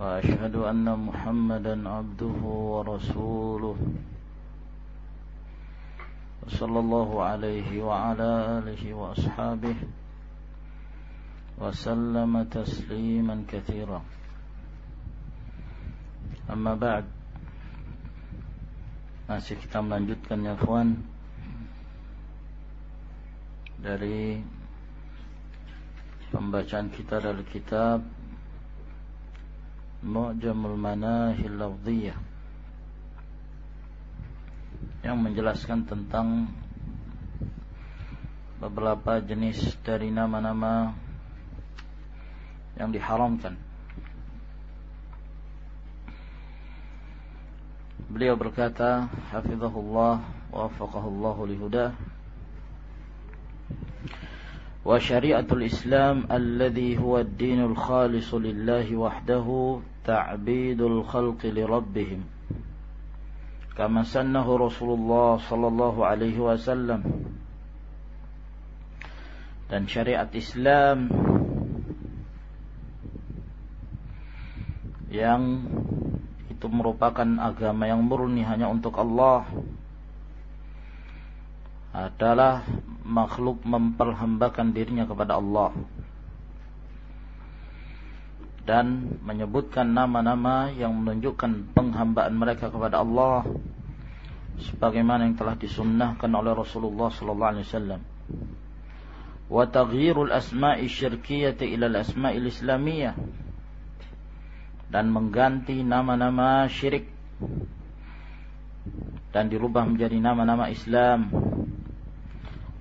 وأشهد أن محمدا عبده ورسوله صلى الله عليه وعلى آله وأصحابه وسلم تسليما كثيرا أما بعد masih kita melanjutkan ya kawan dari pembacaan kita dari kitab Mu'jamul Manahil Lafziyah yang menjelaskan tentang beberapa jenis dari nama-nama yang diharamkan. Beliau berkata, hafizahullah wa waffaqahullah lihudah وشريعة الإسلام الذي هو الدين الخالص لله وحده تعبيد الخلق لربهم كما سنه رسول الله صلى الله عليه وسلم dan syariat Islam yang itu merupakan agama yang murni hanya untuk Allah adalah makhluk memperhambakan dirinya kepada Allah dan menyebutkan nama-nama yang menunjukkan penghambaan mereka kepada Allah sebagaimana yang telah disunnahkan oleh Rasulullah sallallahu alaihi wasallam. Wa taghyirul asma'i syirkiyyati ila al-asma'il islamiyah. Dan mengganti nama-nama syirik. Dan dirubah menjadi nama-nama Islam.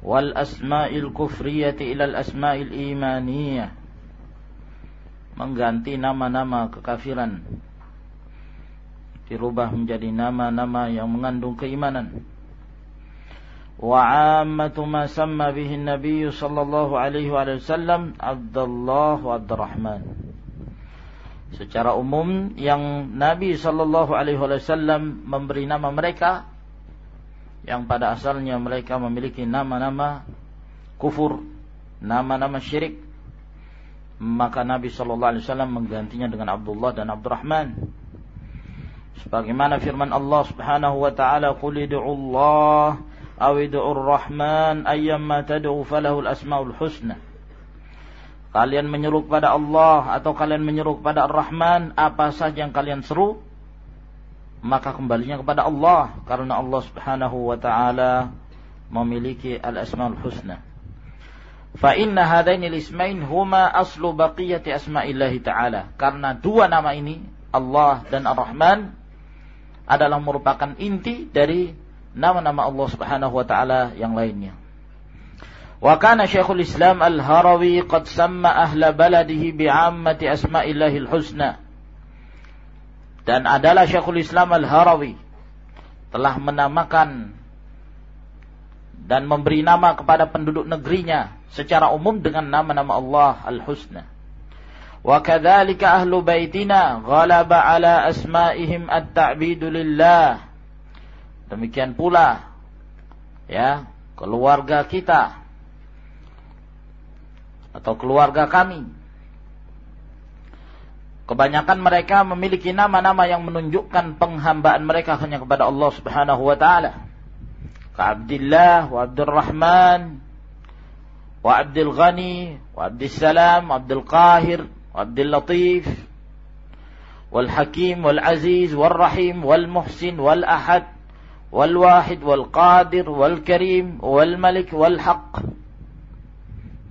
Wal asma'il kufriyati ila al asma'il imaniyah mengganti nama-nama kekafiran. Dirubah menjadi nama-nama yang mengandung keimanan. Wa ammatu ma samma bihi nabi sallallahu alaihi wasallam Abdullah wa Abdurrahman. Secara umum yang Nabi sallallahu alaihi wasallam memberi nama mereka yang pada asalnya mereka memiliki nama-nama kufur nama-nama syirik maka Nabi Shallallahu Alaihi Wasallam menggantinya dengan Abdullah dan Abdurrahman. Sebagaimana firman Allah Subhanahu Wa Taala, "Qul Allah aw Rahman ayyamma tad'u falahul asmaul husna." Kalian menyeru kepada Allah atau kalian menyeru kepada Ar-Rahman, apa saja yang kalian seru, maka kembalinya kepada Allah karena Allah Subhanahu wa taala memiliki al-asmaul husna. Fa inna hadaini ismain huma aslu baqiyati asma'illahi ta'ala. Karena dua nama ini, Allah dan Ar-Rahman, adalah merupakan inti dari nama-nama Allah Subhanahu wa taala yang lainnya. Wa kana Syekhul Islam Al-Harawi qad samma ahla baladihi bi'ammati asma'illahil husna. Dan adalah Syekhul Islam Al-Harawi telah menamakan dan memberi nama kepada penduduk negerinya secara umum dengan nama-nama Allah Al-Husna. Wa kadzalika ahlu baitina ghalaba ala asma'ihim at-ta'bidu lillah. Demikian pula ya, keluarga kita atau keluarga kami Kebanyakan mereka memiliki nama-nama yang menunjukkan penghambaan mereka hanya kepada Allah Subhanahu wa taala. كعبد الله وعبد الرحمن وعبد الغني وعبد السلام وعبد القاهر وعبد اللطيف والحكيم والعزيز والرحيم والمحسن والأحد والواحد والقادر والكريم والملك والحق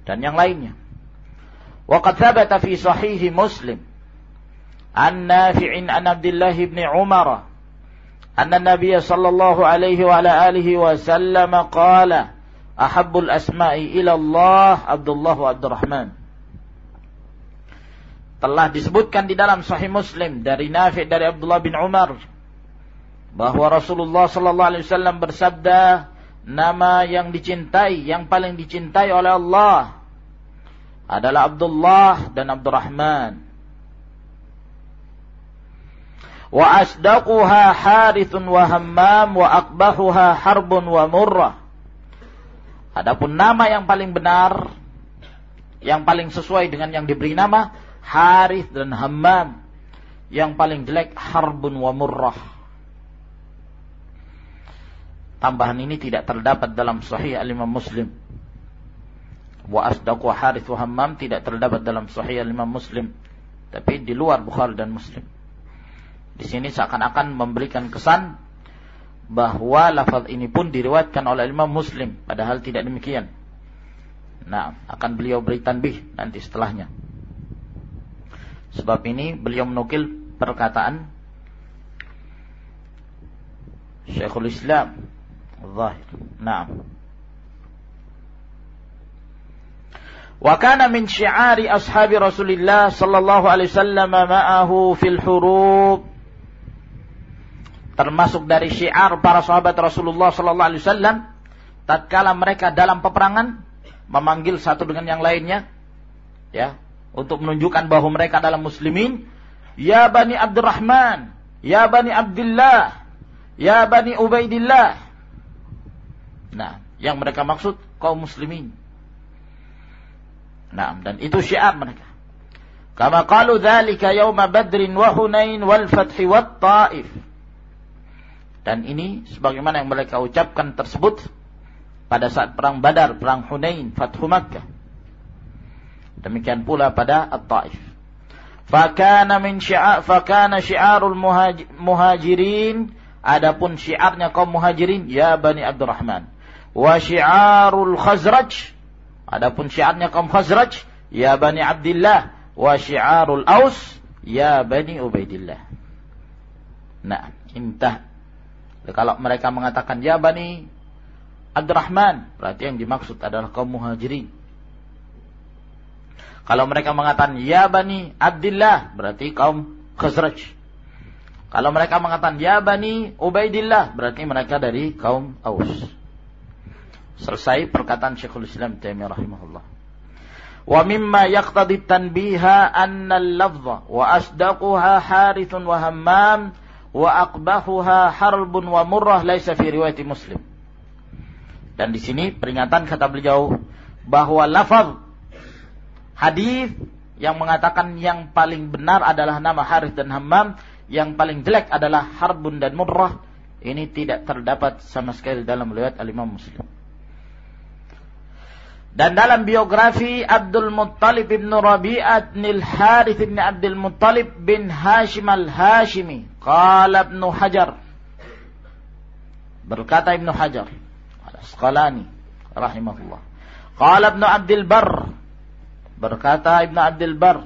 dan yang lainnya. وقد ثبت في صحيح مسلم عن نافع عن عبد الله بن عمر أن النبي صلى الله عليه وعلى آله وسلم قال أحب الأسماء إلى الله عبد الله وعبد الرحمن telah disebutkan di dalam Sahih Muslim dari Nafi dari Abdullah bin Umar bahwa Rasulullah sallallahu alaihi wasallam bersabda nama yang dicintai yang paling dicintai oleh Allah adalah Abdullah dan Abdurrahman hammam wa aqbahuha harbun wa murrah adapun nama yang paling benar yang paling sesuai dengan yang diberi nama Harith dan Hammam. Yang paling jelek Harbun wa Murrah. Tambahan ini tidak terdapat dalam Sahih Al-Imam Muslim. Wa asdaqu Harith wa Hammam tidak terdapat dalam Sahih Al-Imam Muslim. Tapi di luar Bukhari dan Muslim. Di sini seakan-akan memberikan kesan bahwa lafaz ini pun diriwayatkan oleh Imam Muslim padahal tidak demikian. Nah, akan beliau beri tanbih nanti setelahnya. Sebab ini beliau menukil perkataan Syekhul Islam Zahir. Naam. Wa kana min syi'ari ashabi Rasulillah sallallahu alaihi wasallam ma'ahu fil hurub termasuk dari syiar para sahabat Rasulullah sallallahu alaihi wasallam tatkala mereka dalam peperangan memanggil satu dengan yang lainnya ya untuk menunjukkan bahwa mereka adalah muslimin ya bani Abdurrahman ya bani Abdullah ya bani Ubaidillah. Nah yang mereka maksud kaum muslimin. Nah dan itu syiar mereka. Kama qalu dzalika yauma badrin wa hunain wal fath wat taif dan ini sebagaimana yang mereka ucapkan tersebut pada saat perang Badar, perang Hunain, Fathu Makkah Demikian pula pada At-Taif. Fakana min syi'ar fakana syiarul muhajirin adapun syiarnya kaum muhajirin ya Bani Abdurrahman wa syiarul Khazraj adapun syiarnya kaum Khazraj ya Bani Abdullah wa syiarul Aus ya Bani Ubaidillah. Nah, intah. Kalau mereka mengatakan ya Bani Abdurrahman, berarti yang dimaksud adalah kaum muhajirin. Kalau mereka mengatakan ya bani Abdullah berarti kaum Khazraj. Kalau mereka mengatakan ya bani Ubaidillah berarti mereka dari kaum Aus. Selesai perkataan Syekhul Islam Taimiyah rahimahullah. Wa mimma yaqtadi tanbiha anna al-lafdha wa asdaquha harithun wa hammam wa aqbahuha harbun wa murrah laisa fi riwayat Muslim. Dan di sini peringatan kata beliau bahwa lafaz hadis yang mengatakan yang paling benar adalah nama Harith dan Hammam, yang paling jelek adalah Harbun dan Murrah. Ini tidak terdapat sama sekali dalam riwayat Al-Imam Muslim. Dan dalam biografi Abdul Muttalib bin Rabi'at nil Harith bin Abdul Muttalib bin Hashim al-Hashimi. Qala Ibn Hajar. Berkata Ibn Hajar. Al-Asqalani. Rahimahullah. Qala Ibn Abdul Barr. Berkata Ibn Abdul Bar,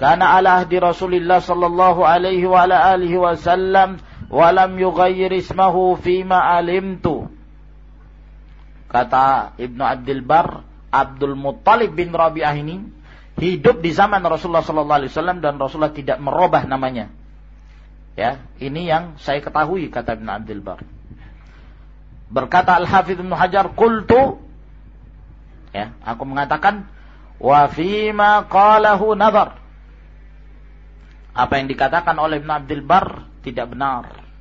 "Kana ala ahdi Rasulillah sallallahu alaihi wa ala alihi wa lam yughayyir ismahu fima alimtu." Kata Ibn Abdul Bar, Abdul Muttalib bin Rabi'ah ini hidup di zaman Rasulullah sallallahu alaihi wasallam dan Rasulullah tidak merubah namanya. Ya, ini yang saya ketahui kata Ibn Abdul Bar. Berkata Al-Hafidh Ibn Hajar, "Qultu" Ya, aku mengatakan wa fima qalahu nazar. Apa yang dikatakan oleh Ibn Abdul Bar tidak benar.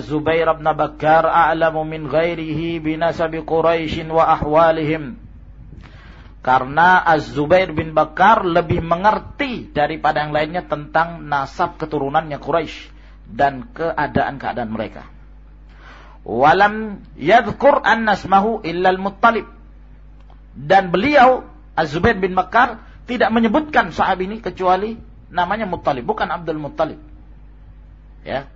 Zubair bin Bakkar a'lamu min ghairihi binasabi Quraisy wa ahwalihim. Karena Az-Zubair bin Bakar lebih mengerti daripada yang lainnya tentang nasab keturunannya Quraisy dan keadaan-keadaan mereka. Walam yadhkur an nasmahu illa al-Muttalib dan beliau Az-Zubair bin Bakar tidak menyebutkan sahabat ini kecuali namanya Muttalib, bukan Abdul Muttalib. Ya.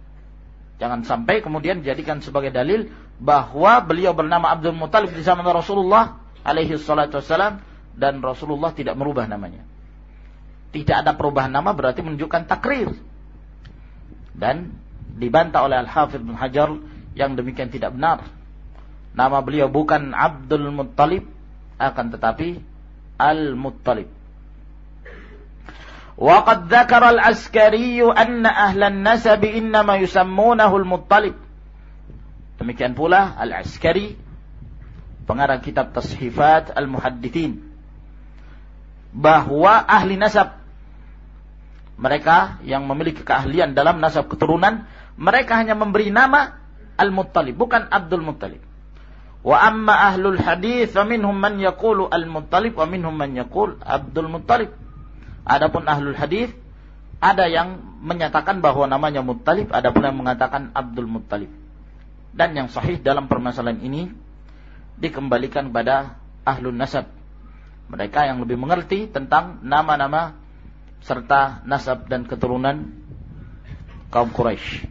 Jangan sampai kemudian dijadikan sebagai dalil bahwa beliau bernama Abdul Muttalib di zaman Rasulullah alaihi salatu wassalam dan Rasulullah tidak merubah namanya. Tidak ada perubahan nama berarti menunjukkan takrir. Dan dibantah oleh Al-Hafidh bin Hajar yang demikian tidak benar. Nama beliau bukan Abdul Muttalib akan tetapi Al-Muttalib. وقد ذكر العسكري أن أهل النسب إنما يسمونه المطلب Demikian pula Al-Askari pengarang kitab Tashifat Al-Muhaddithin bahwa ahli nasab mereka yang memiliki keahlian dalam nasab keturunan mereka hanya memberi nama Al-Muttalib bukan Abdul Muttalib wa amma ahlul hadis fa minhum man yaqulu Al-Muttalib wa minhum man yaqul Abdul Muttalib Adapun ahlul hadis ada yang menyatakan bahwa namanya Muttalib, ada pun yang mengatakan Abdul Muttalib. Dan yang sahih dalam permasalahan ini dikembalikan pada ahlul nasab. Mereka yang lebih mengerti tentang nama-nama serta nasab dan keturunan kaum Quraisy.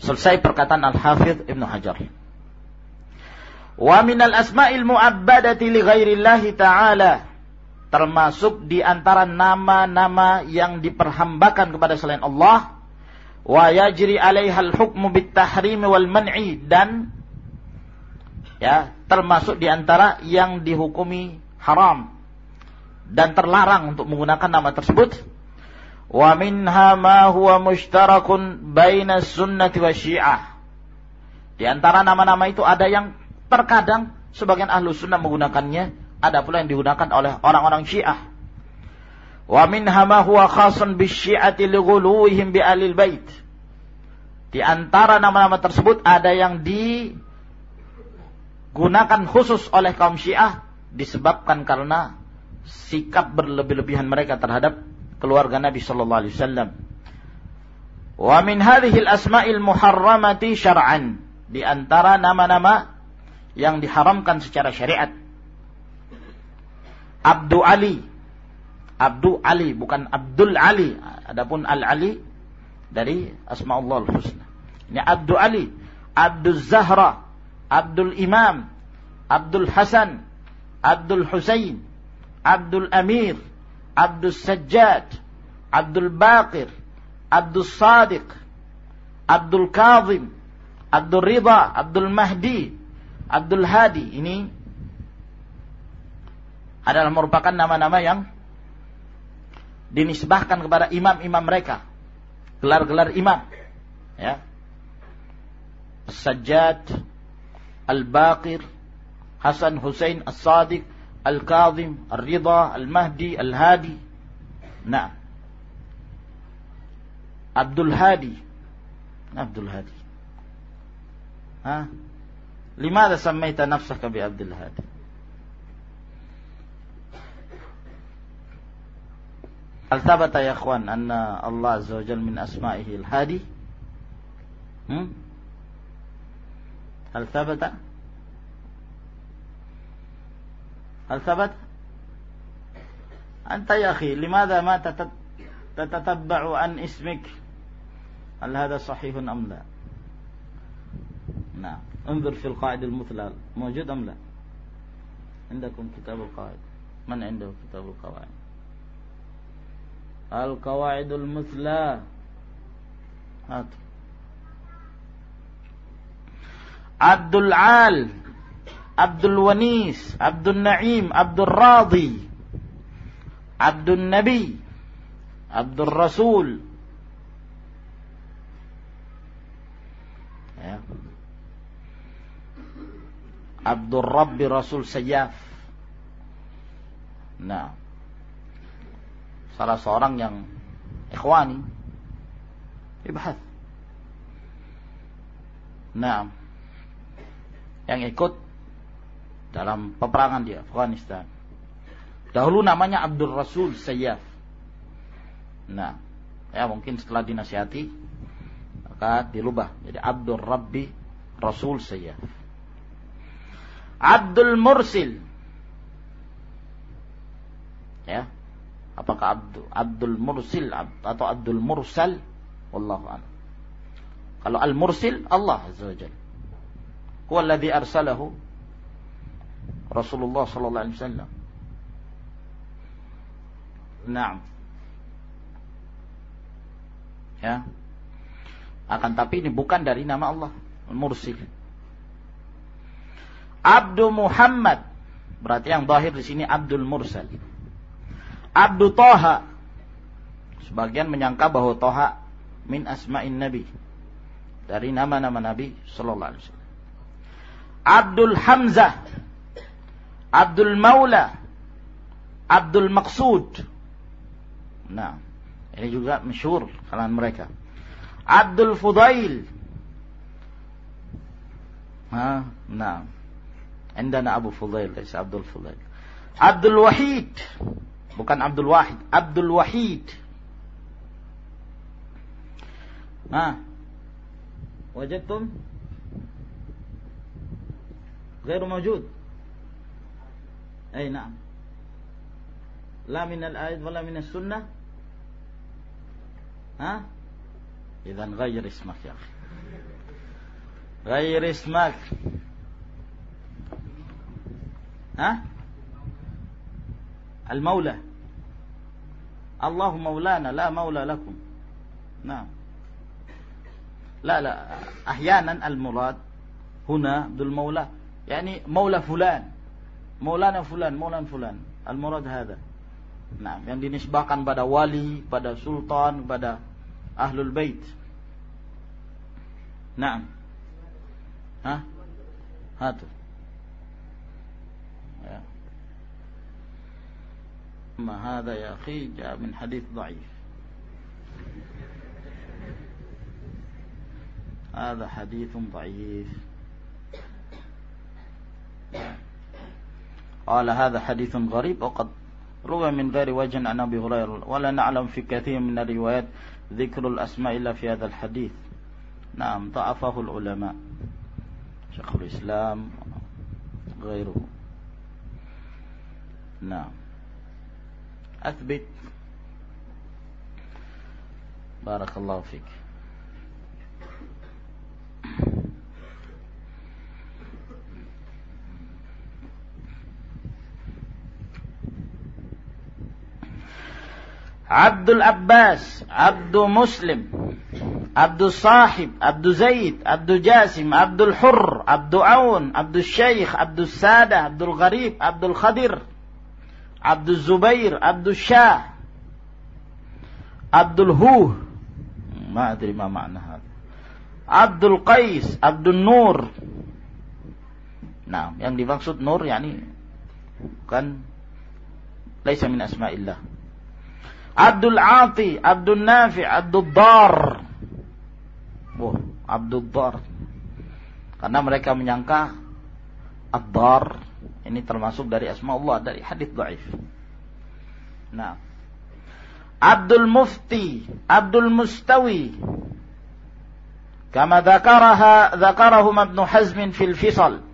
Selesai perkataan Al-Hafidh Ibnu Hajar. Wa minal asma'il mu'abbadati li ghairillahi ta'ala termasuk di antara nama-nama yang diperhambakan kepada selain Allah. Wa yajri alaihal hukmu wal man'i. Dan ya termasuk di antara yang dihukumi haram dan terlarang untuk menggunakan nama tersebut. Wa minha ma huwa mushtarakun baina sunnati wa syiah. Di antara nama-nama itu ada yang terkadang sebagian ahlu sunnah menggunakannya ada pula yang digunakan oleh orang-orang Syiah. Wa minha ma huwa khasun bi alil bait. Di antara nama-nama tersebut ada yang digunakan khusus oleh kaum Syiah disebabkan karena sikap berlebih-lebihan mereka terhadap keluarga Nabi sallallahu alaihi wasallam. Wa min hadhihi al-asma'il muharramati syar'an. Di antara nama-nama yang diharamkan secara syariat Abdu Ali. Abdu Ali bukan Abdul Ali. Adapun Al Ali dari Asmaullah Al-Husna. Ini Abdu Ali, Abdul Zahra, Abdul Imam, Abdul Hasan, Abdul Husain, Abdul Amir, Abdul Sajjad, Abdul Baqir, Abdul Sadiq, Abdul Kazim, Abdul Ridha, Abdul Mahdi, Abdul Hadi. Ini adalah merupakan nama-nama yang dinisbahkan kepada imam-imam mereka. Gelar-gelar imam. Ya. Sajjad, Al-Baqir, Hasan Hussein As-Sadiq, Al-Kazim, Al-Ridha, Al-Mahdi, Al-Hadi. Nah. Abdul Hadi. Abdul Hadi. Ha? Limada sammaita nafsaka bi Abdul Hadi? هل ثبت يا إخوان أن الله عز وجل من أسمائه الهادي؟ هم؟ هل ثبت؟ هل ثبت؟ أنت يا أخي لماذا ما تتتبع عن اسمك؟ هل هذا صحيح أم لا؟ نعم. انظر في القاعدة المثلى موجود أم لا؟ عندكم كتاب القواعد؟ من عنده كتاب القواعد؟ Al-Qawaidul Musla. Abdul Al, Abdul Wanis, Abdul Naim, Abdul Radi, Abdul Nabi, Abdul Rasul. Ya. Abdul Rabbi Rasul Sayyaf. Nah salah seorang yang ikhwani. Ibhad nah yang ikut dalam peperangan di Afghanistan. Dahulu namanya Abdul Rasul Sayyaf. Nah ya mungkin setelah dinasihati maka dirubah jadi Abdul Rabbi Rasul Sayyaf. Abdul Mursil. Ya Apakah Abdul, Abdul Mursil atau Abdul Mursal? Wallahu a'lam. Kalau Al-Mursil Allah Azza wa Jalla. Huwa alladhi arsalahu Rasulullah sallallahu alaihi wasallam. Naam. Ya. Akan tapi ini bukan dari nama Allah, Al-Mursil. Abdul Muhammad. Berarti yang zahir di sini Abdul Mursal. Abdu Toha. Sebagian menyangka bahwa Toha min asma'in Nabi. Dari nama-nama Nabi Sallallahu Alaihi Wasallam. Abdul Hamzah. Abdul Maula. Abdul Maksud, Nah, ini juga masyur kalangan mereka. Abdul Fudail. Ha, nah. Indana Abu Fudail, Abdul Fudail. Abdul Wahid. Bukan Abdul Wahid. Abdul Wahid. ها وجدتم غير موجود أي نعم لا من الآية ولا من السنة ها إذا غير اسمك يا أخي غير اسمك ها المولى الله مولانا لا مولى لكم نعم لا لا أحيانا المراد هنا بالمولى يعني مولى فلان مولانا فلان مولانا فلان المراد هذا Nah, yang dinisbahkan pada wali, pada sultan, pada ahlul bait. Nah. Hah? Hatu. ما هذا يا أخي جاء من حديث ضعيف. هذا حديث ضعيف. قال هذا حديث غريب وقد روى من غير وجه عن أبي هريرة ولا نعلم في كثير من الروايات ذكر الأسماء إلا في هذا الحديث. نعم ضعفه العلماء. شيخ الإسلام غيره. نعم. أثبت. بارك الله فيك. عبد العباس عبد مسلم عبد الصاحب عبد زيد عبد جاسم عبد الحر عبد عون عبد الشيخ عبد السادة عبد الغريب عبد الخدر Abdul Zubair, Abdul Syah, Abdul Huh, hmm, ma ma makna Abdul Qais, Abdul Nur. Nah, yang dimaksud Nur yakni bukan laisa min asma'illah. Abdul Ati, Abdul Nafi, Abdul Dar. Wah, Abdul Dar. Karena mereka menyangka Ad-Dar ini termasuk dari asma Allah dari hadis dhaif. Nah. Abdul Mufti, Abdul Mustawi. Kama dzakaraha dzakarahum Ibn Hazm fil Fisal.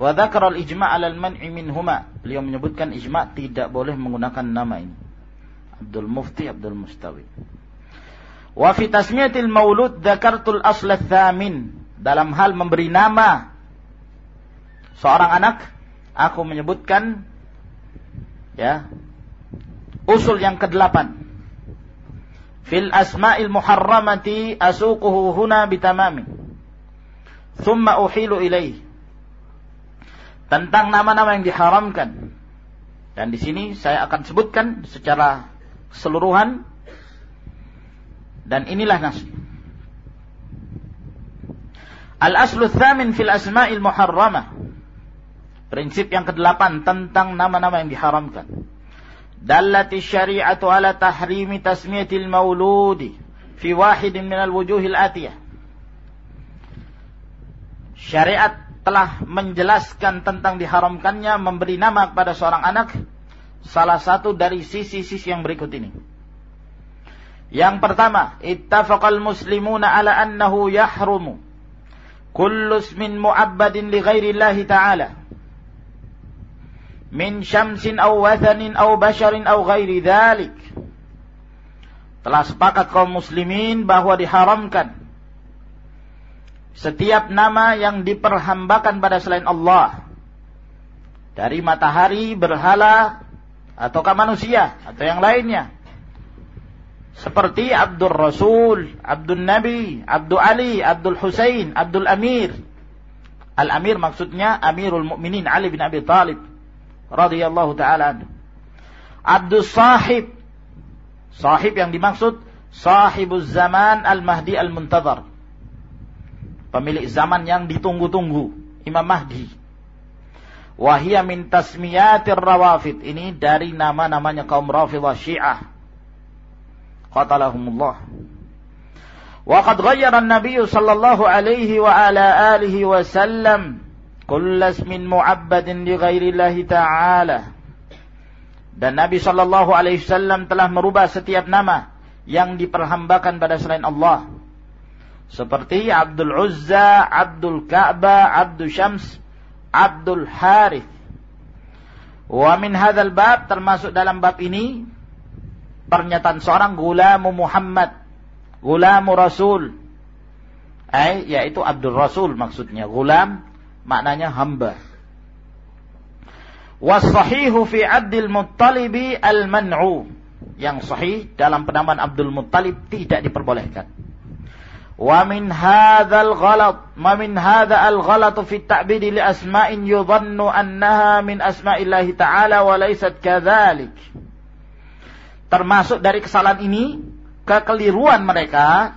Wa dzakara al-ijma' 'ala al-man'i minhuma. Beliau menyebutkan ijma' tidak boleh menggunakan nama ini. Abdul Mufti, Abdul Mustawi. Wa fi tasmiyatil maulud dzakartul asl tsamin. Dalam hal memberi nama seorang anak aku menyebutkan ya usul yang kedelapan. Fil asma'il muharramati asuquhu huna bitamami. Thumma uhilu ilaih tentang nama-nama yang diharamkan. Dan di sini saya akan sebutkan secara keseluruhan. Dan inilah nas. Al aslu tsamin fil asma'il muharramah Prinsip yang kedelapan tentang nama-nama yang diharamkan. Dallati syari'atu ala tahrimi tasmiyatil mauludi fi wahidin minal wujuhil atiyah. Syariat telah menjelaskan tentang diharamkannya memberi nama kepada seorang anak salah satu dari sisi-sisi yang berikut ini. Yang pertama, ittafaqal muslimuna ala annahu yahrumu kullu ismin mu'abbadin li ghairi ta'ala min syamsin aw wathanin aw basharin aw ghairi dhalik. Telah sepakat kaum muslimin bahwa diharamkan setiap nama yang diperhambakan pada selain Allah dari matahari, berhala, ataukah manusia atau yang lainnya. Seperti Abdul Rasul, Abdul Nabi, Abdul Ali, Abdul Husain, Abdul Amir. Al-Amir maksudnya Amirul Mukminin Ali bin Abi Talib radhiyallahu taala Abdus Sahib. Sahib yang dimaksud Sahibuz Zaman Al-Mahdi Al-Muntazar Pemilik zaman yang ditunggu-tunggu Imam Mahdi. Wahia min tasmiyatir rawafid. Ini dari nama-namanya kaum rafidah syiah. Qatalahumullah. Waqad ghayyara an-nabiyyu sallallahu alaihi wa ala alihi wasallam kull ismin mu'abbadin li ghairillahi ta'ala. Dan Nabi sallallahu alaihi wasallam telah merubah setiap nama yang diperhambakan pada selain Allah. Seperti Abdul Uzza, Abdul Ka'ba, Abdul Syams, Abdul Harith. Wa min hadzal bab termasuk dalam bab ini pernyataan seorang gulam Muhammad, gulam Rasul. eh yaitu Abdul Rasul maksudnya, gulam maknanya hamba. Wasahihu fi Abdul Muttalibi al-man'u. Yang sahih dalam penamaan Abdul Muttalib tidak diperbolehkan. Wa min hadzal ghalat, ma min hadza al-ghalat fi at-ta'bid li asma'in yudhannu annaha min asma'illahi ta'ala wa laysat kadzalik. Termasuk dari kesalahan ini kekeliruan mereka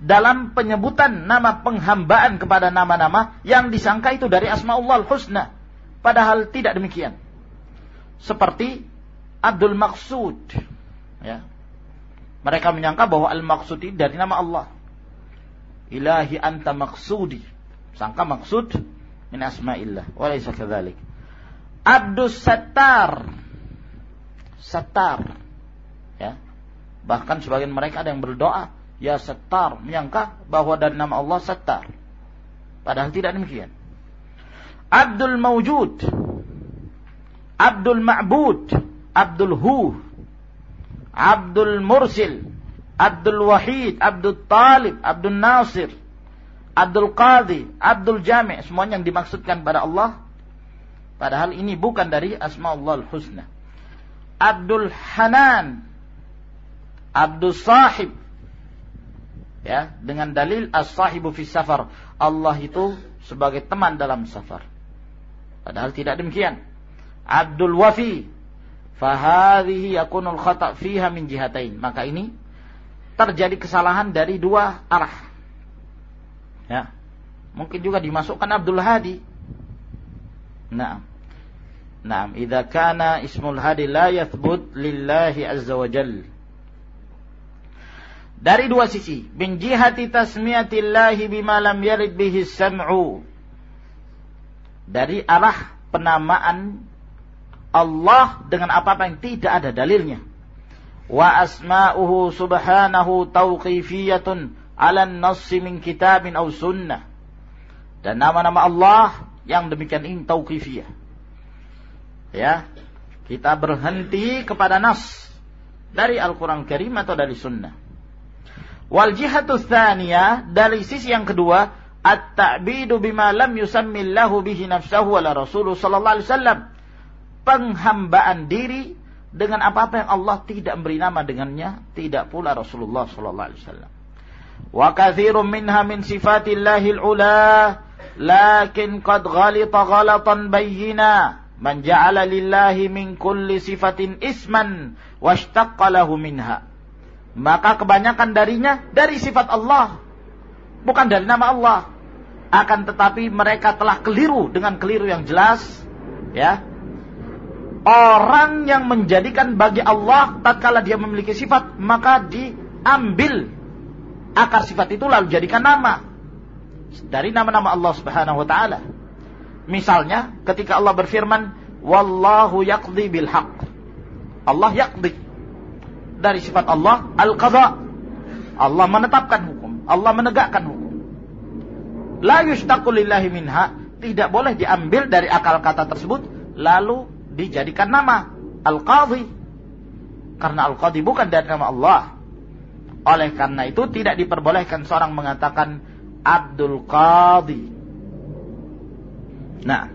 dalam penyebutan nama penghambaan kepada nama-nama yang disangka itu dari Asmaullah Husna. Padahal tidak demikian. Seperti Abdul Maksud. Ya. Mereka menyangka bahwa Al-Maksud ini dari nama Allah. Ilahi anta maksudi. Sangka maksud min asma'illah. Walaysa kadzalik. Abdus Sattar. Sattar. Ya. Bahkan sebagian mereka ada yang berdoa, ya setar, menyangka bahwa dari nama Allah setar. Padahal tidak demikian. Abdul Mawjud, Abdul Ma'bud, Abdul Hu, Abdul Mursil, Abdul Wahid, Abdul Talib, Abdul Nasir, Abdul Qadi, Abdul Jami' semuanya yang dimaksudkan pada Allah. Padahal ini bukan dari asma Allah husna. Abdul Hanan. Abdul Sahib. Ya, dengan dalil as-sahibu fi safar. Allah itu sebagai teman dalam safar. Padahal tidak demikian. Abdul Wafi. Fahadihi yakunul khata' fiha min jihatain. Maka ini terjadi kesalahan dari dua arah. Ya. Mungkin juga dimasukkan Abdul Hadi. Nah. Nah, idza kana ismul hadi la yathbut lillahi azza wa jalla dari dua sisi. Bin jihati tasmiyatillahi bima lam yarid bihi sam'u. Dari arah penamaan Allah dengan apa-apa yang tidak ada dalilnya. Wa asma'uhu subhanahu tauqifiyatun ala nassi min kitabin aw sunnah. Dan nama-nama Allah yang demikian ini tauqifiyah. Ya, kita berhenti kepada nas dari Al-Quran Karim atau dari sunnah. Wal jihatu tsaniyah dari sisi yang kedua at-ta'bidu bima lam yusammillahu bihi nafsahu wala rasuluh sallallahu alaihi wasallam. Penghambaan diri dengan apa-apa yang Allah tidak memberi nama dengannya, tidak pula Rasulullah sallallahu alaihi wasallam. Wa katsirun minha min sifatillahil ula lakin qad ghalita ghalatan bayyina man ja'ala lillahi min kulli sifatin isman washtaqqa lahu minha maka kebanyakan darinya dari sifat Allah, bukan dari nama Allah. Akan tetapi mereka telah keliru dengan keliru yang jelas, ya. Orang yang menjadikan bagi Allah tatkala dia memiliki sifat, maka diambil akar sifat itu lalu jadikan nama dari nama-nama Allah Subhanahu wa taala. Misalnya ketika Allah berfirman, "Wallahu yaqdi bil haqq." Allah yaqdi dari sifat Allah al-qadha. Allah menetapkan hukum, Allah menegakkan hukum. La yushtaqu lillahi minha, tidak boleh diambil dari akal kata tersebut lalu dijadikan nama al-qadhi. Karena al-qadhi bukan dari nama Allah. Oleh karena itu tidak diperbolehkan seorang mengatakan Abdul Qadhi. Nah.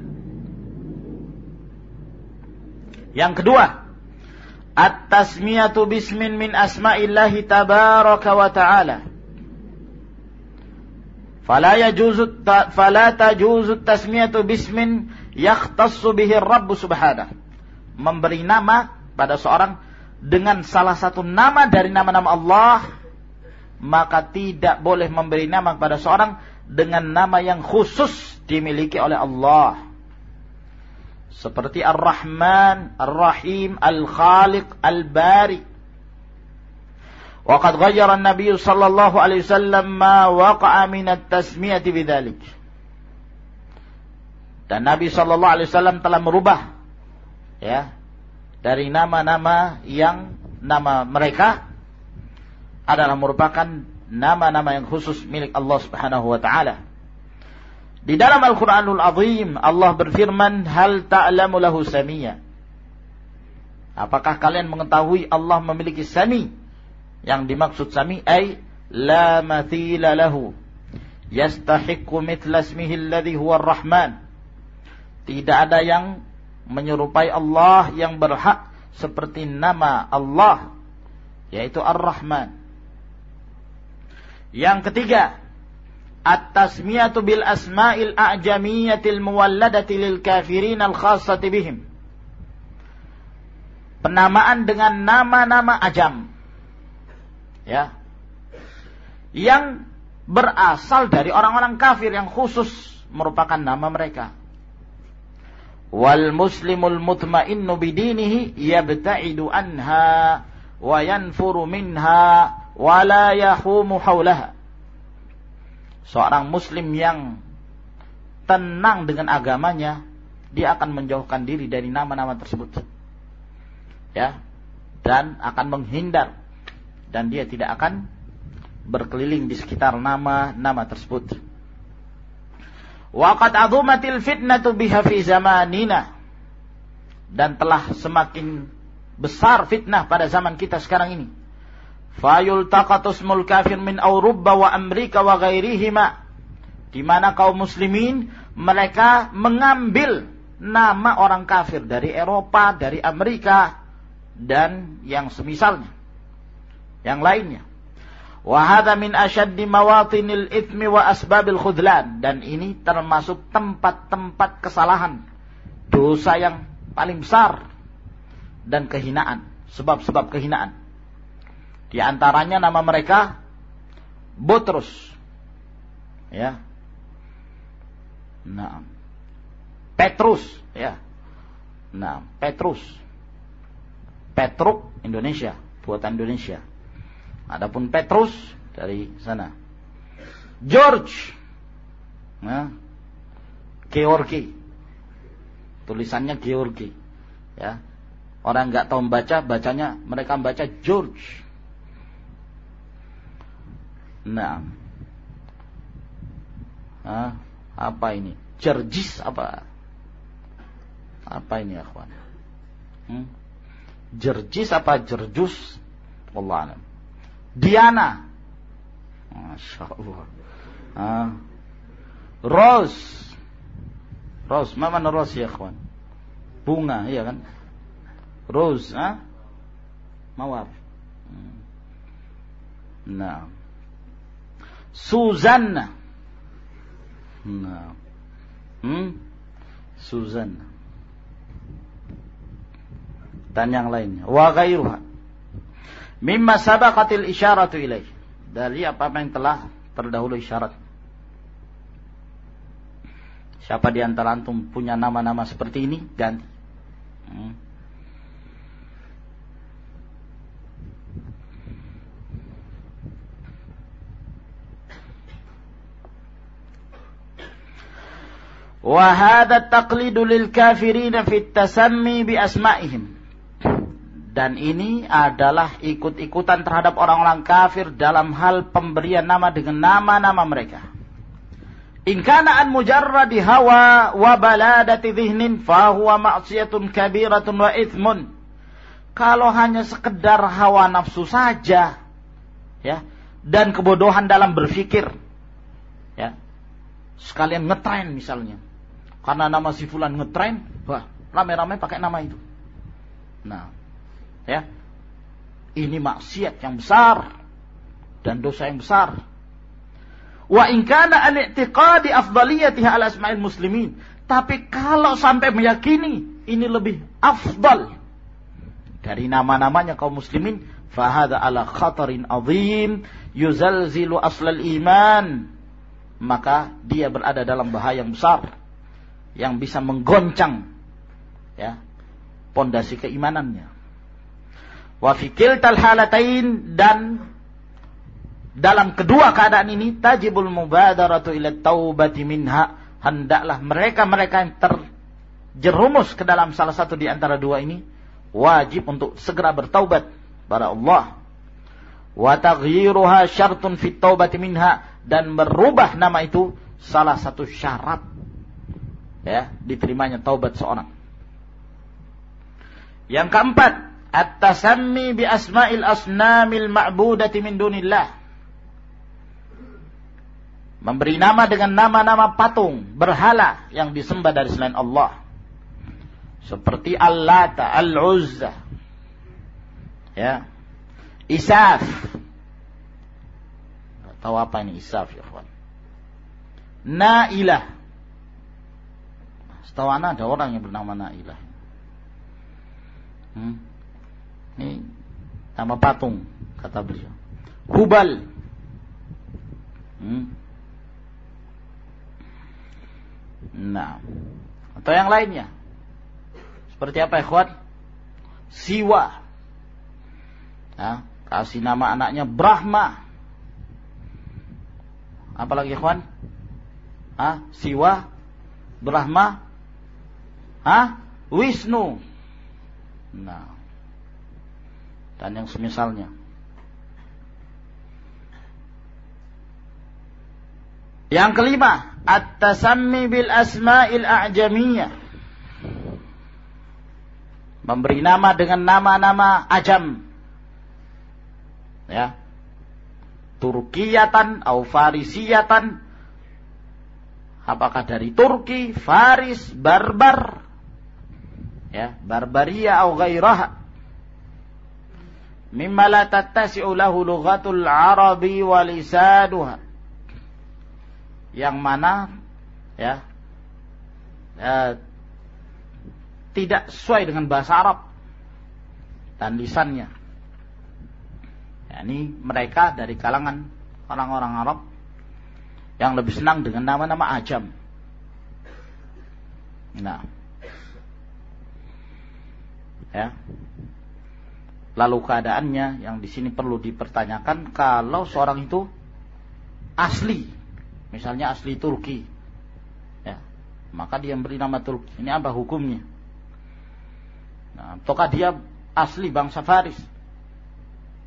Yang kedua, At-tasmiyatu bismin min asma'illahi tabaraka wa ta'ala. Fala yajuzu fala tajuzu tasmiyatu bismin yakhtassu bihi Rabb subhanahu. Memberi nama pada seorang dengan salah satu nama dari nama-nama Allah maka tidak boleh memberi nama kepada seorang dengan nama yang khusus dimiliki oleh Allah seperti Ar-Rahman, Ar-Rahim, Al-Khaliq, Al-Bari. Waqad ghayyara an-nabiy sallallahu alaihi wasallam ma waqa'a min at-tasmiyati bidzalik. Dan Nabi sallallahu alaihi wasallam telah merubah ya dari nama-nama yang nama mereka adalah merupakan nama-nama yang khusus milik Allah Subhanahu wa taala. Di dalam Al-Qur'anul Azim Allah berfirman, "Hal ta'lamu lahu samia?" Apakah kalian mengetahui Allah memiliki sami? Yang dimaksud sami ay la mathila lahu. Yastahiqqu mithla ismihi alladhi huwa ar-Rahman. Tidak ada yang menyerupai Allah yang berhak seperti nama Allah yaitu Ar-Rahman. Yang ketiga, at-tasmiyatu bil asma'il a'jamiyatil muwalladati lil kafirin al khassati bihim. Penamaan dengan nama-nama ajam. Ya. Yang berasal dari orang-orang kafir yang khusus merupakan nama mereka wal muslimul mutmainnu bidinihi yabta'idu anha wa yanfuru minha wa la yahumu haulaha seorang muslim yang tenang dengan agamanya dia akan menjauhkan diri dari nama-nama tersebut ya dan akan menghindar dan dia tidak akan berkeliling di sekitar nama-nama tersebut Waqad azumatil fitnatu biha fi zamanina. Dan telah semakin besar fitnah pada zaman kita sekarang ini. Fayul taqatusmul kafir min Eropa wa Amerika wa ghairihima. Di mana kaum muslimin mereka mengambil nama orang kafir dari Eropa, dari Amerika dan yang semisalnya. Yang lainnya. Wahada min asyaddi mawatinil ithmi wa asbabil khudlan. Dan ini termasuk tempat-tempat kesalahan. Dosa yang paling besar. Dan kehinaan. Sebab-sebab kehinaan. Di antaranya nama mereka Botrus. Ya. Nah. Petrus. Ya. Nah, Petrus. Petruk Indonesia. Buatan Indonesia. Adapun Petrus dari sana. George. Nah, Georgi. Tulisannya Georgi. Ya. Orang nggak tahu membaca, bacanya mereka membaca George. Nah. Hah? apa ini? Jerjis apa? Apa ini akhwan? Hmm? Jerjis apa jerjus? Allah alam. Diana. Masya Allah. Ah. Rose. Rose. Mana rose ya kawan? Bunga, iya kan? Rose. Ah? Mawar. Hmm. Nah. Susanna. Nah. Hmm? Susanna. Dan yang lainnya. Wa ghairuha mimma sabaqatil isyaratu ilaih dari apa-apa yang telah terdahulu isyarat siapa di antara antum punya nama-nama seperti ini ganti hmm. Wahada taqlidu lil kafirina fit tasammi bi asma'ihim. Dan ini adalah ikut-ikutan terhadap orang-orang kafir dalam hal pemberian nama dengan nama-nama mereka. Inkanaan an mujarradi hawa wa baladati dhihnin fahuwa ma'siyatun kabiratun wa ithmun. Kalau hanya sekedar hawa nafsu saja, ya, dan kebodohan dalam berpikir, ya, sekalian ngetren misalnya, karena nama si fulan ngetren, wah, rame-rame pakai nama itu. Nah, Ya. Ini maksiat yang besar dan dosa yang besar. Wa in kana an i'tiqadi afdaliyatiha ala asma'il muslimin. Tapi kalau sampai meyakini ini lebih afdal dari nama-namanya kaum muslimin fahada ala khatarin azim yuzalzilu aslal iman maka dia berada dalam bahaya yang besar yang bisa menggoncang ya pondasi keimanannya. Wa fi kiltal halatain dan dalam kedua keadaan ini tajibul mubadaratu ila taubati minha hendaklah mereka-mereka yang terjerumus ke dalam salah satu di antara dua ini wajib untuk segera bertaubat pada Allah. Wa taghyiruha syartun fit taubati minha dan merubah nama itu salah satu syarat ya diterimanya taubat seorang. Yang keempat at-tasammi bi asma'il asnamil ma'budati min dunillah. Memberi nama dengan nama-nama patung berhala yang disembah dari selain Allah. Seperti Al-Lata, Al-Uzza. Ya. Isaf. Tahu apa ini Isaf ya kawan? Nailah Setahu anak ada orang yang bernama Nailah hmm. Ini nama patung kata beliau Hubal hmm. Nah, atau yang lainnya. Seperti apa ikhwan? Siwa. Nah, kasih nama anaknya Brahma. Apalagi ikhwan? Ah, Siwa, Brahma, ah, Wisnu. Nah, dan yang semisalnya. Yang kelima, at-tasammi bil asma'il a'jamiyah. Memberi nama dengan nama-nama ajam. Ya. Turkiyatan atau Farisiyatan. Apakah dari Turki, Faris, Barbar, ya, Barbaria atau gairah. Mimma la tattasi'u lahu lughatul Arabi wa lisanuha yang mana ya, ya tidak sesuai dengan bahasa Arab dan lisannya. Ya, ini mereka dari kalangan orang-orang Arab yang lebih senang dengan nama-nama ajam. Nah, ya. Lalu keadaannya yang di sini perlu dipertanyakan kalau seorang itu asli misalnya asli Turki, ya, maka dia beri nama Turki. Ini apa hukumnya? Nah, ataukah dia asli bangsa Faris?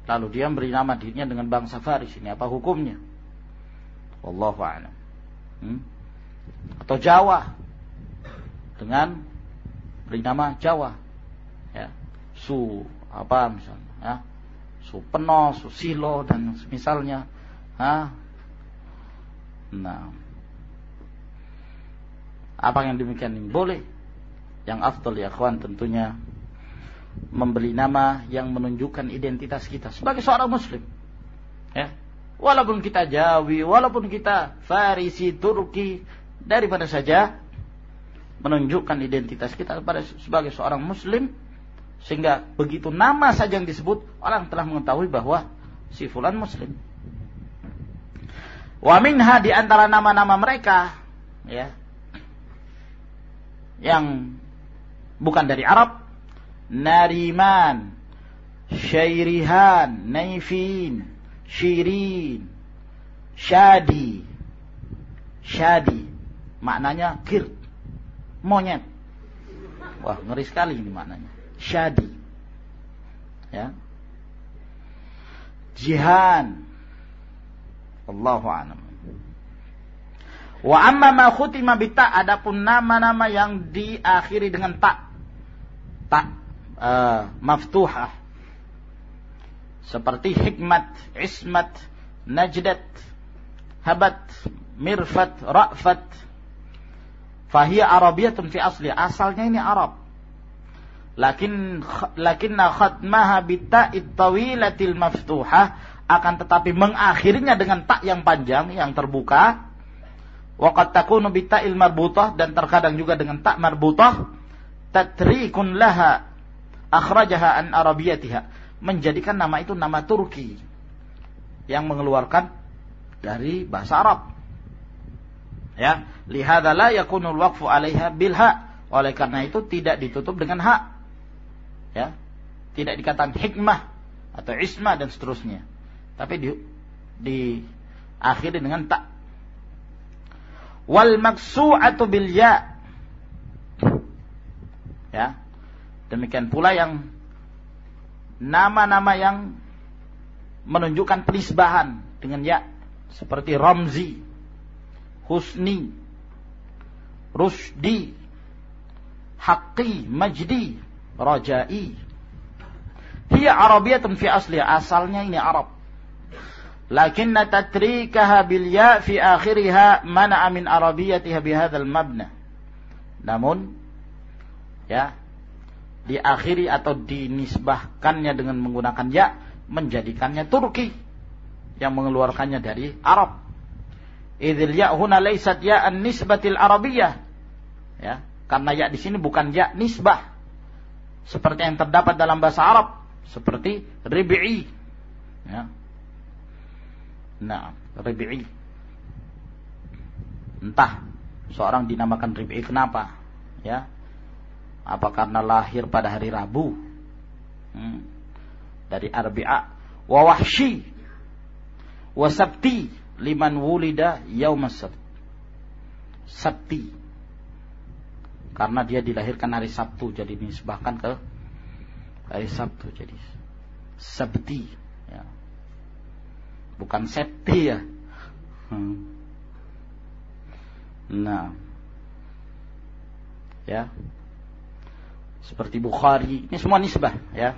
Lalu dia beri nama dirinya dengan bangsa Faris. Ini apa hukumnya? Wallahu a'lam. Hmm? Atau Jawa dengan beri nama Jawa. Su apa misalnya, ya. Supeno, Susilo dan misalnya, ha? Nah. Apa yang demikian ini boleh? Yang afdal ya kawan tentunya membeli nama yang menunjukkan identitas kita sebagai seorang muslim. Ya. Walaupun kita Jawi, walaupun kita Farisi, Turki, daripada saja menunjukkan identitas kita sebagai seorang muslim sehingga begitu nama saja yang disebut orang telah mengetahui bahwa si fulan muslim. Wa minha di antara nama-nama mereka ya yang bukan dari Arab Nariman Syairihan Naifin Syirin Shadi. Shadi maknanya kir monyet. Wah ngeri sekali ini maknanya Shadi ya. Jihan. Allahu a'lam. Wa amma ma khutima bita adapun nama-nama yang diakhiri dengan tak tak uh, maftuhah. Seperti hikmat, ismat, najdat, habat, mirfat, ra'fat. Fahiya arabiyatun fi asli. Asalnya ini Arab lakin lakinna khatmaha bita'it tawilatil maftuhah akan tetapi mengakhirinya dengan tak yang panjang yang terbuka waqad takunu bita'il marbutah dan terkadang juga dengan tak marbutah tatrikun laha akhrajaha an arabiyatiha menjadikan nama itu nama Turki yang mengeluarkan dari bahasa Arab. Ya, lihada la yakunul waqfu 'alaiha bil ha. Oleh karena itu tidak ditutup dengan hak. Ya. Tidak dikatakan hikmah atau isma dan seterusnya. Tapi di akhiri dengan tak. Wal maksu'atu bil ya. Ya. Demikian pula yang nama-nama yang menunjukkan penisbahan dengan ya seperti Ramzi, Husni, Rusdi, Haqqi, Majdi, Rajai. Hiya Arabiyatun fi asli, asalnya ini Arab. Lakin tatrikaha bil ya fi akhiriha mana'a min arabiyatiha bihadzal mabna. Namun ya diakhiri atau dinisbahkannya dengan menggunakan ya menjadikannya Turki yang mengeluarkannya dari Arab. Idzil ya huna laysat ya an nisbatil arabiyah. Ya, karena ya di sini bukan ya nisbah. Seperti yang terdapat dalam bahasa Arab seperti ribi'i. Ya. Nah, ribi'i. Entah seorang dinamakan ribi'i kenapa? Ya, apa karena lahir pada hari Rabu? Hmm. Dari Arbi'a. Wa wahshi. Wa sabti. Liman wulida yaumas sabt. Sabti. Karena dia dilahirkan hari Sabtu. Jadi bahkan ke hari Sabtu. Jadi sabti. Ya. Bukan septi ya. Hmm. Nah. Ya seperti Bukhari ini semua nisbah ya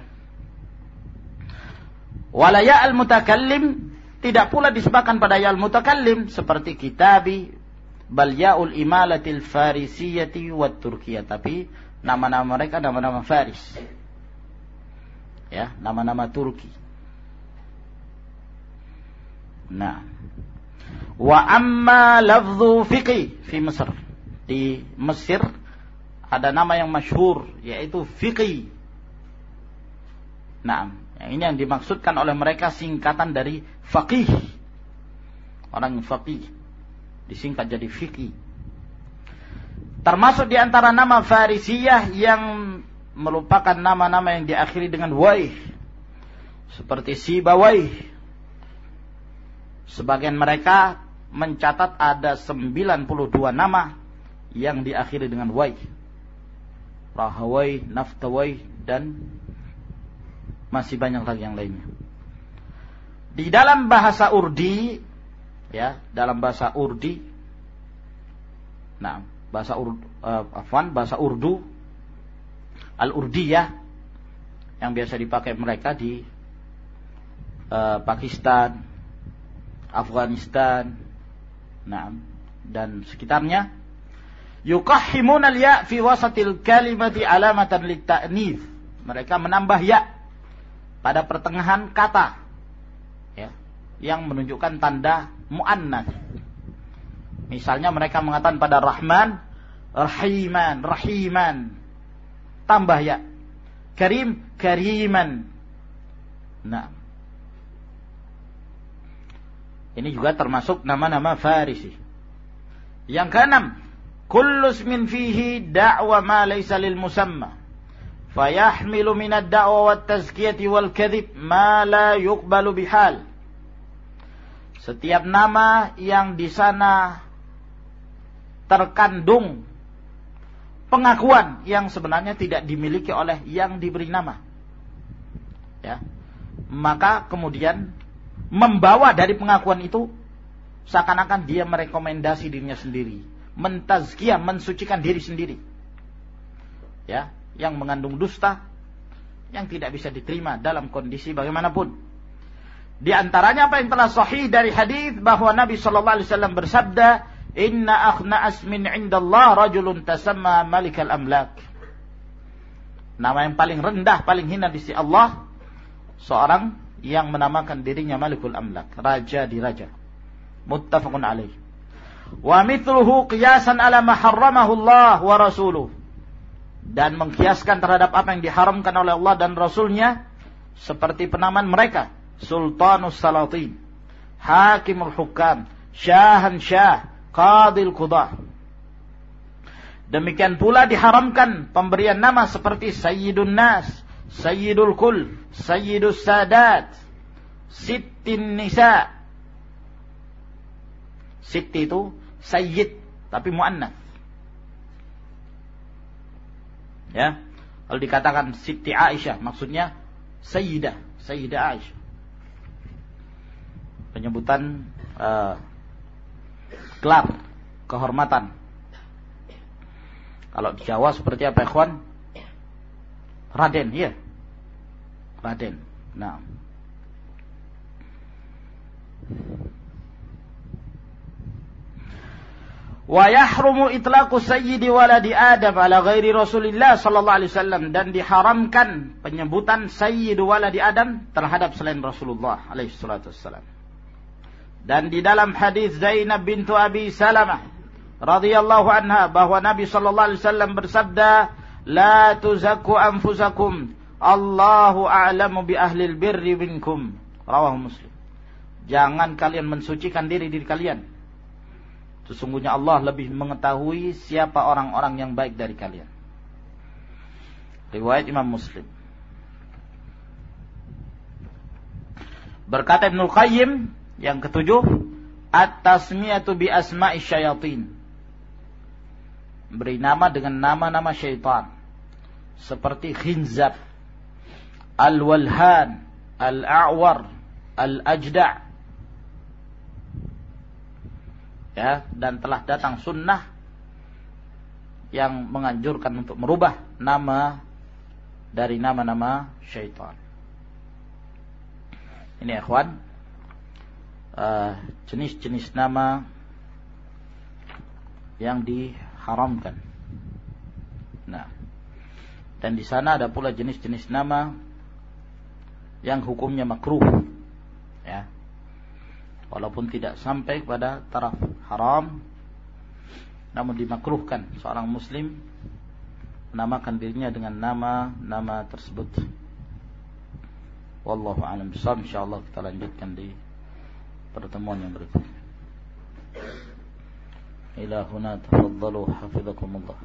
walaya al mutakallim tidak pula disebabkan pada ya al mutakallim seperti kitabi bal yaul imalatil farisiyati wat turkiyah. Tapi nama-nama mereka nama-nama Faris. Ya nama-nama Turki. Nah. Wa amma lafzu fiqi fi Mesir di Mesir ada nama yang masyhur yaitu fiqih. Nah, ini yang dimaksudkan oleh mereka singkatan dari faqih. Orang faqih disingkat jadi fiqih. Termasuk di antara nama Farisiyah yang merupakan nama-nama yang diakhiri dengan waih. Seperti Sibawai. Sebagian mereka mencatat ada 92 nama yang diakhiri dengan waih. Rahawai, Naftawai dan masih banyak lagi yang lainnya. Di dalam bahasa Urdi ya, dalam bahasa Urdi. Nah, bahasa Ur, uh, Afwan, bahasa Urdu. Al-Urdiyah yang biasa dipakai mereka di uh, Pakistan, Afghanistan, nah, dan sekitarnya. Yukahimun al-ya fi wasatil kalimati alamatan litta'nif. Mereka menambah ya pada pertengahan kata. ya, yang menunjukkan tanda muannas. Misalnya mereka mengatakan pada Rahman, Rahiman, Rahiman. Tambah ya. Karim, Kariman. Nah. Ini juga termasuk nama-nama Farisi. Yang keenam, kullu ismin fihi da'wa ma laysa lil musamma fayahmilu min ad-da'wa wat tazkiyati wal kadhib ma la yuqbalu bihal setiap nama yang di sana terkandung pengakuan yang sebenarnya tidak dimiliki oleh yang diberi nama ya maka kemudian membawa dari pengakuan itu seakan-akan dia merekomendasi dirinya sendiri mentazkiyah, mensucikan diri sendiri. Ya, yang mengandung dusta yang tidak bisa diterima dalam kondisi bagaimanapun. Di antaranya apa yang telah sahih dari hadis bahwa Nabi sallallahu alaihi wasallam bersabda, "Inna akhna asmin 'indallah rajulun tasamma malikal amlak." Nama yang paling rendah, paling hina di sisi Allah seorang yang menamakan dirinya Malikul Amlak, raja di raja. Muttafaqun alaih wa mithluhu qiyasan ala ma harramahu Allah wa rasuluh dan mengkiaskan terhadap apa yang diharamkan oleh Allah dan Rasulnya seperti penamaan mereka Sultanus Salatin Hakimul Hukam Syahan Syah Qadil Qudah Demikian pula diharamkan pemberian nama seperti Sayyidun Nas, Sayyidul Kul, Sayyidus Sadat, Sittin Nisa. Sitti itu Sayyid, tapi mu'annaf. Ya. Kalau dikatakan Siti Aisyah maksudnya Sayyidah, Sayyidah Aisyah. Penyebutan uh, gelar kehormatan. Kalau di Jawa seperti apa ikhwan? Raden, ya. Raden. Nah. wa yahrumu itlaqu sayyidi waladi Adam ala ghairi Rasulillah sallallahu alaihi wasallam dan diharamkan penyebutan sayyidu waladi Adam terhadap selain Rasulullah alaihi salatu wasallam. Dan di dalam hadis Zainab bintu Abi Salamah radhiyallahu anha bahwa Nabi sallallahu alaihi wasallam bersabda, "La tuzakku anfusakum, Allahu a'lamu bi ahlil birri minkum." Rawahu Muslim. Jangan kalian mensucikan diri diri kalian Sesungguhnya Allah lebih mengetahui siapa orang-orang yang baik dari kalian. Riwayat Imam Muslim. Berkata Ibnu Qayyim yang ketujuh, at-tasmiyatu bi asma'i syayatin. Beri nama dengan nama-nama syaitan. Seperti khinzab, al-walhan, al-a'war, al-ajda' ya dan telah datang sunnah yang menganjurkan untuk merubah nama dari nama-nama syaitan. Ini ikhwan uh, jenis-jenis nama yang diharamkan. Nah, dan di sana ada pula jenis-jenis nama yang hukumnya makruh. Ya, walaupun tidak sampai kepada taraf haram namun dimakruhkan seorang muslim menamakan dirinya dengan nama-nama tersebut wallahu alam bisawab insyaallah kita lanjutkan di pertemuan yang berikutnya ila huna tafaddalu hafizakumullah